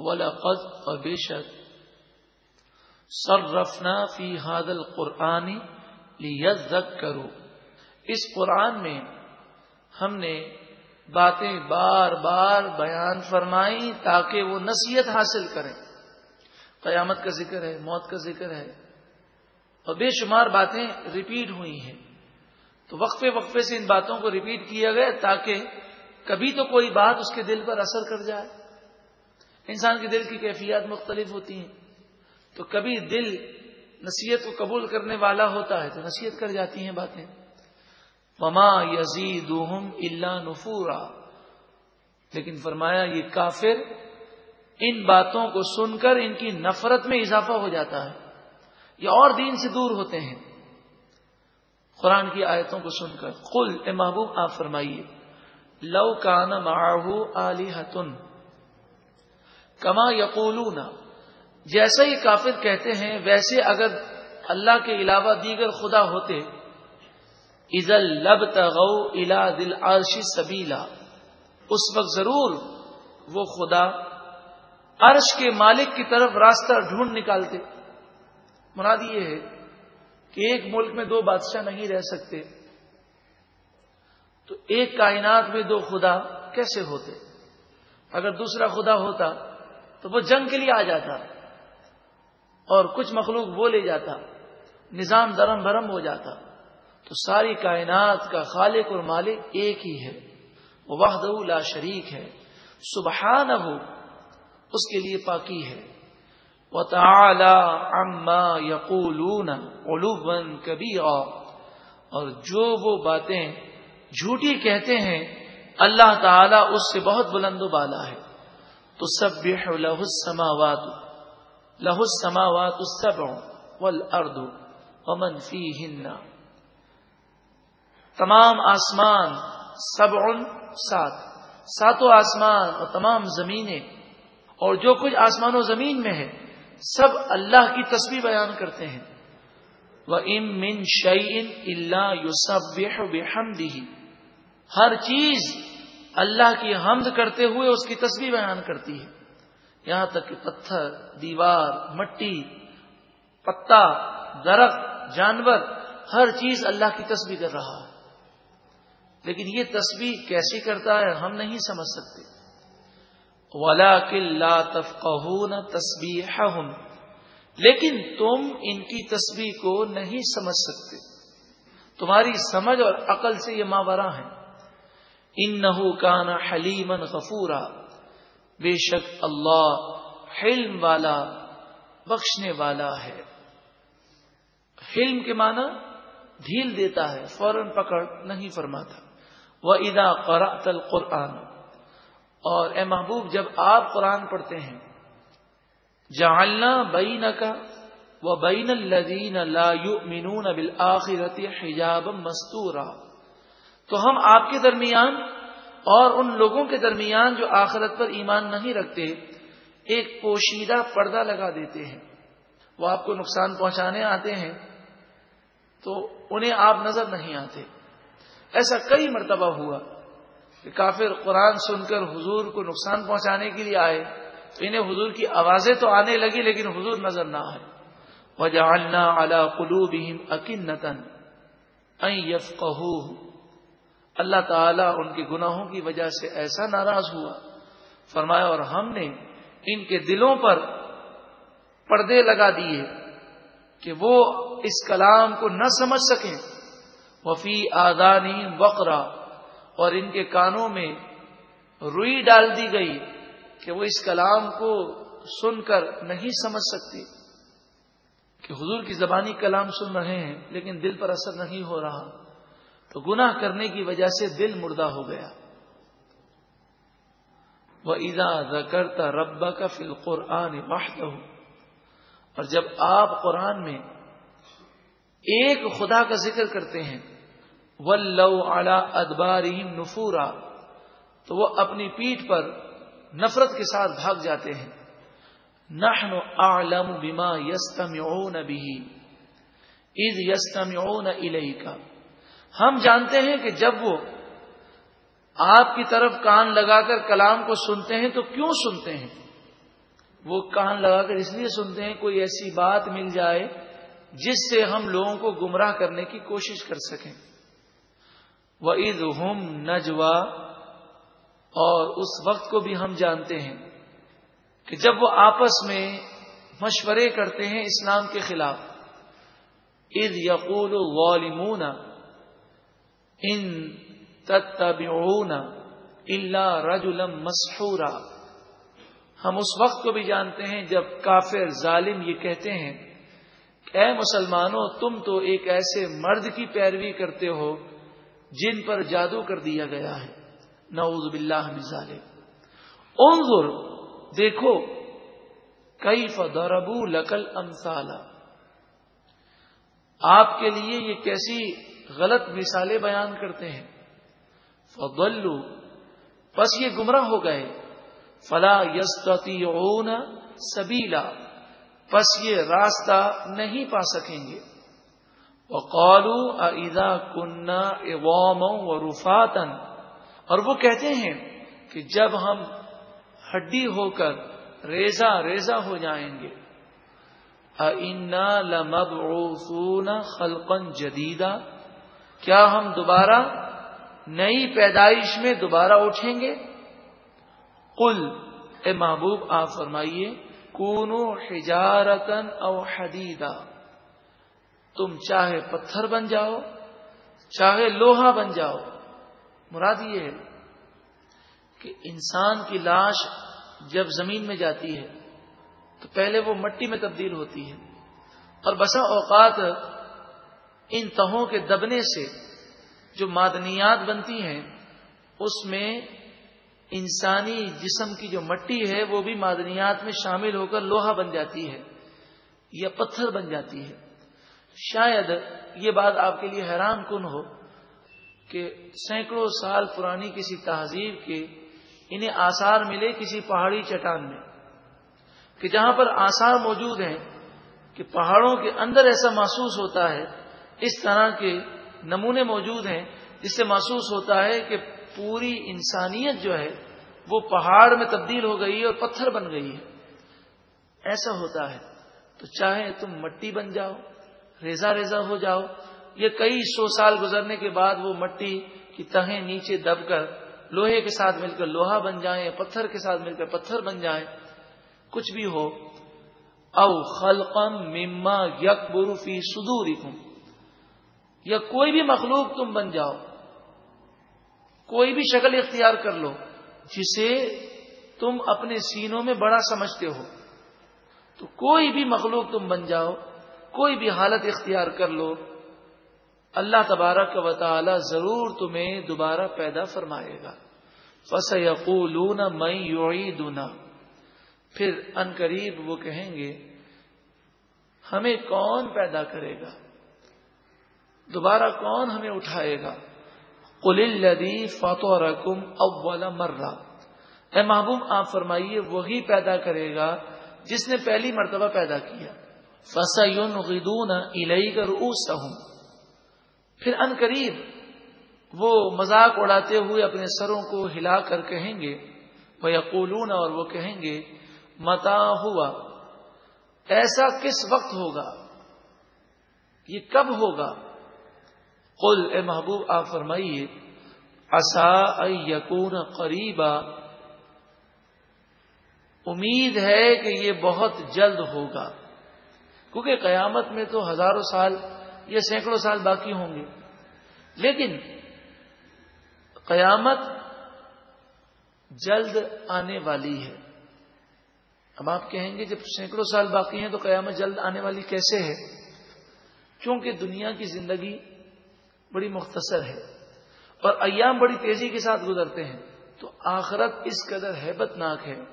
ولقد اور بے شک سررفنا فی حادل قرآنی کرو اس قرآن میں ہم نے باتیں بار بار بیان فرمائی تاکہ وہ نصیحت حاصل کریں۔ قیامت کا ذکر ہے، موت کا ذکر ہے۔ اور بے شمار باتیں ریپیٹ ہوئی ہیں۔ تو وقفے وقفے سے ان باتوں کو ریپیٹ کیا گیا تاکہ کبھی تو کوئی بات اس کے دل پر اثر کر جائے۔ انسان کے دل کی کیفیات مختلف ہوتی ہیں۔ تو کبھی دل نصیحت کو قبول کرنے والا ہوتا ہے تو نصیحت کر جاتی ہیں باتیں۔ مما یزید اللہ نفورا۔ لیکن فرمایا یہ کافر ان باتوں کو سن کر ان کی نفرت میں اضافہ ہو جاتا ہے۔ یا اور دین سے دور ہوتے ہیں۔ قرآن کی آیتوں کو سن کر۔ قل، اے محبوب، آپ فرمائیے۔ لو کان معاہو علی حتن کما یقولون، جیسا ہی کافر کہتے ہیں، ویسے اگر اللہ کے علاوہ دیگر خدا ہوتے ازل لب تغو الا دل عرشی سبیلا، اس وقت ضرور وہ خدا عرش کے مالک کی طرف راستہ ڈھونڈ نکالتے۔ مراد یہ ہے کہ ایک ملک میں دو بادشاہ نہیں رہ سکتے، تو ایک کائنات میں دو خدا کیسے ہوتے؟ اگر دوسرا خدا ہوتا تو وہ جنگ کے لیے آ جاتا اور کچھ مخلوق وہ لے جاتا نظام درم برم ہو جاتا تو ساری کائنات کا خالق اور مالک ایک ہی ہے، وہ وحد لا شریک ہے سبحان ہو اس کے لیے پاکی ہے۔ وہ تعلی اما یقولون علوبن کبھی اور جو وہ باتیں جھوٹی کہتے ہیں، اللہ تعالی اس سے بہت بلند و بالا ہے۔ تو سب لہ السماوات لہ السماوات السبع والارض ومن فیہن تمام آسمان سبع سات، ساتوں آسمان اور تمام زمینیں، اور جو کچھ آسمان و زمین میں ہے، سب اللہ کی تصویر بیان کرتے ہیں۔ وہ ام من شعین اللہ یو سب ہر چیز اللہ کی حمد کرتے ہوئے اس کی تصویر بیان کرتی ہے۔ یہاں تک کہ پتھر، دیوار، مٹی، پتا، درخت، جانور، ہر چیز اللہ کی تصویر کر رہا ہے۔ لیکن یہ تصویر کیسی کرتا ہے ہم نہیں سمجھ سکتے۔ ولا کل تفقہ تصویر لیکن تم ان کی تصویر کو نہیں سمجھ سکتے۔ تمہاری سمجھ اور عقل سے یہ ماورا ہے ان کانا حلیمن غفورا۔ بے شک اللہ حلم والا، بخشنے والا ہے۔ حلم کے معنی ڈھیل دیتا ہے، فوراً پکڑ نہیں فرماتا۔ وہ ادا قرأت القرآن۔ اور اے محبوب، جب آپ قرآن پڑھتے ہیں، جعلنا بین کا وہ بین الدین لا یؤمنون بالآخرت حجاب مستورا۔ تو ہم آپ کے درمیان اور ان لوگوں کے درمیان جو آخرت پر ایمان نہیں رکھتے، ایک پوشیدہ پردہ لگا دیتے ہیں۔ وہ آپ کو نقصان پہنچانے آتے ہیں، تو انہیں آپ نظر نہیں آتے۔ ایسا کئی مرتبہ ہوا کہ کافر قرآن سن کر حضور کو نقصان پہنچانے کے لیے آئے، تو انہیں حضور کی آوازیں تو آنے لگی لیکن حضور نظر نہ آئے۔ وجہ اللہ قلو بہم اکن نتن یف اللہ تعالیٰ ان کے گناہوں کی وجہ سے ایسا ناراض ہوا۔ فرمایا، اور ہم نے ان کے دلوں پر پردے لگا دیے کہ وہ اس کلام کو نہ سمجھ سکیں۔ وفی آدانی وقرا، اور ان کے کانوں میں روئی ڈال دی گئی کہ وہ اس کلام کو سن کر نہیں سمجھ سکتے کہ حضور کی زبانی کلام سن رہے ہیں، لیکن دل پر اثر نہیں ہو رہا۔ تو گناہ کرنے کی وجہ سے دل مردہ ہو گیا۔ وہ ادا کرتا ربا کا فل قرآن اور جب آپ قرآن میں ایک خدا کا ذکر کرتے ہیں و لو اعلی ادباریم نفورا، تو وہ اپنی پیٹھ پر نفرت کے ساتھ بھاگ جاتے ہیں۔ نحن اعلم بما یستمعون به۔ اذ یستمعون الیک ہم جانتے ہیں کہ جب وہ آپ کی طرف کان لگا کر کلام کو سنتے ہیں تو کیوں سنتے ہیں؟ وہ کان لگا کر اس لیے سنتے ہیں کوئی ایسی بات مل جائے جس سے ہم لوگوں کو گمراہ کرنے کی کوشش کر سکیں۔ وہ عید ہم نجوا اور اس وقت کو بھی ہم جانتے ہیں کہ جب وہ آپس میں مشورے کرتے ہیں اسلام کے خلاف۔ عید یقول والمون ان تتبعون اللہ رجلم مسحورا۔ ہم اس وقت کو بھی جانتے ہیں جب کافر ظالم یہ کہتے ہیں کہ اے مسلمانوں، تم تو ایک ایسے مرد کی پیروی کرتے ہو جن پر جادو کر دیا گیا ہے۔ نعوذ باللہ من ظالم انظر، دیکھو کئی فدربو لکل امسالہ آپ کے لیے یہ کیسی غلط مثالیں بیان کرتے ہیں۔ فضلو پس یہ گمراہ ہو گئے۔ فلا یستی سبیلا، پس یہ راستہ نہیں پا سکیں گے۔ قالو ادا کنہ اوام و رفاتن اور وہ کہتے ہیں کہ جب ہم ہڈی ہو کر ریزا ریزا ہو جائیں گے۔ لمب خلقن جدیدہ کیا ہم دوبارہ نئی پیدائش میں دوبارہ اٹھیں گے؟ کل اے محبوب، آپ فرمائیے، کونو حجارتن او حدیدہ تم چاہے پتھر بن جاؤ، چاہے لوہا بن جاؤ۔ مراد یہ ہے کہ انسان کی لاش جب زمین میں جاتی ہے، تو پہلے وہ مٹی میں تبدیل ہوتی ہے۔ اور بسا اوقات ان تہوں کے دبنے سے جو معدنیات بنتی ہیں، اس میں انسانی جسم کی جو مٹی ہے، وہ بھی معدنیات میں شامل ہو کر لوہا بن جاتی ہے یا پتھر بن جاتی ہے۔ شاید یہ بات آپ کے لیے حیران کن ہو کہ سینکڑوں سال پرانی کسی تہذیب کے انہیں آثار ملے کسی پہاڑی چٹان میں، کہ جہاں پر آثار موجود ہیں کہ پہاڑوں کے اندر ایسا محسوس ہوتا ہے اس طرح کے نمونے موجود ہیں جس سے محسوس ہوتا ہے کہ پوری انسانیت جو ہے وہ پہاڑ میں تبدیل ہو گئی ہے اور پتھر بن گئی ہے۔ ایسا ہوتا ہے۔ تو چاہے تم مٹی بن جاؤ ریزا ریزا ہو جاؤ یہ کئی سو سال گزرنے کے بعد وہ مٹی کی تہیں نیچے دب کر لوہے کے ساتھ مل کر لوہا بن جائیں، پتھر کے ساتھ مل کر پتھر بن جائیں، کچھ بھی ہو۔ او خلقم مما یک بروفی سدور یا کوئی بھی مخلوق تم بن جاؤ، کوئی بھی شکل اختیار کر لو، جسے تم اپنے سینوں میں بڑا سمجھتے ہو۔ تو کوئی بھی مخلوق تم بن جاؤ، کوئی بھی حالت اختیار کر لو، اللہ تبارک و تعالی ضرور تمہیں دوبارہ پیدا فرمائے گا۔ فس یقول میں یوئی پھر ان قریب وہ کہیں گے، ہمیں کون پیدا کرے گا؟ دوبارہ کون ہمیں اٹھائے گا؟ قل الدی فاتو رقم اول مرہ اے محبوب، آپ فرمائیے، وہی پیدا کرے گا جس نے پہلی مرتبہ پیدا کیا۔ فسون غدون الئی پھر ان قریب وہ مذاق اڑاتے ہوئے اپنے سروں کو ہلا کر کہیں گے۔ وہ یقولون اور وہ کہیں گے، متا ہوا ایسا کس وقت ہوگا؟ یہ کب ہوگا؟ قل، اے محبوب، آپ فرمائیے اصا یقون قریبا، امید ہے کہ یہ بہت جلد ہوگا۔ کیونکہ قیامت میں تو ہزاروں سال یا سینکڑوں سال باقی ہوں گے۔ لیکن قیامت جلد آنے والی ہے۔ اب آپ کہیں گے، جب سینکڑوں سال باقی ہیں تو قیامت جلد آنے والی کیسے ہے؟ کیونکہ دنیا کی زندگی بڑی مختصر ہے اور ایام بڑی تیزی کے ساتھ گزرتے ہیں تو آخرت اس قدر ہیبت ناک ہے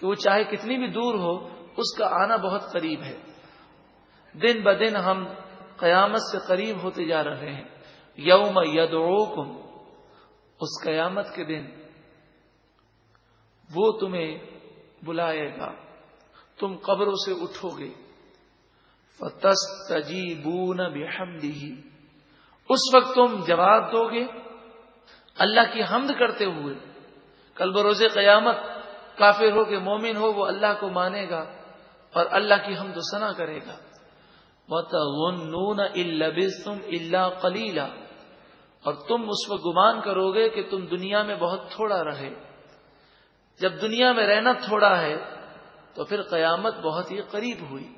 کہ وہ چاہے کتنی بھی دور ہو، اس کا آنا بہت قریب ہے۔ دن بدن ہم قیامت سے قریب ہوتے جا رہے ہیں۔ یوم یدعوکم، اس قیامت کے دن وہ تمہیں بلائے گا۔ تم قبروں سے اٹھو گے۔ فتس تجی بون اس وقت تم جواب دو گے۔ اللہ کی حمد کرتے ہوئے، کل بروز قیامت کافر ہو کہ مومن ہو، وہ اللہ کو مانے گا اور اللہ کی ہم سنا کرے گا۔ تم اللہ کلیلہ اور تم اس پر گمان کرو گے کہ تم دنیا میں بہت تھوڑا رہے۔ جب دنیا میں رہنا تھوڑا ہے، تو پھر قیامت بہت ہی قریب ہوئی۔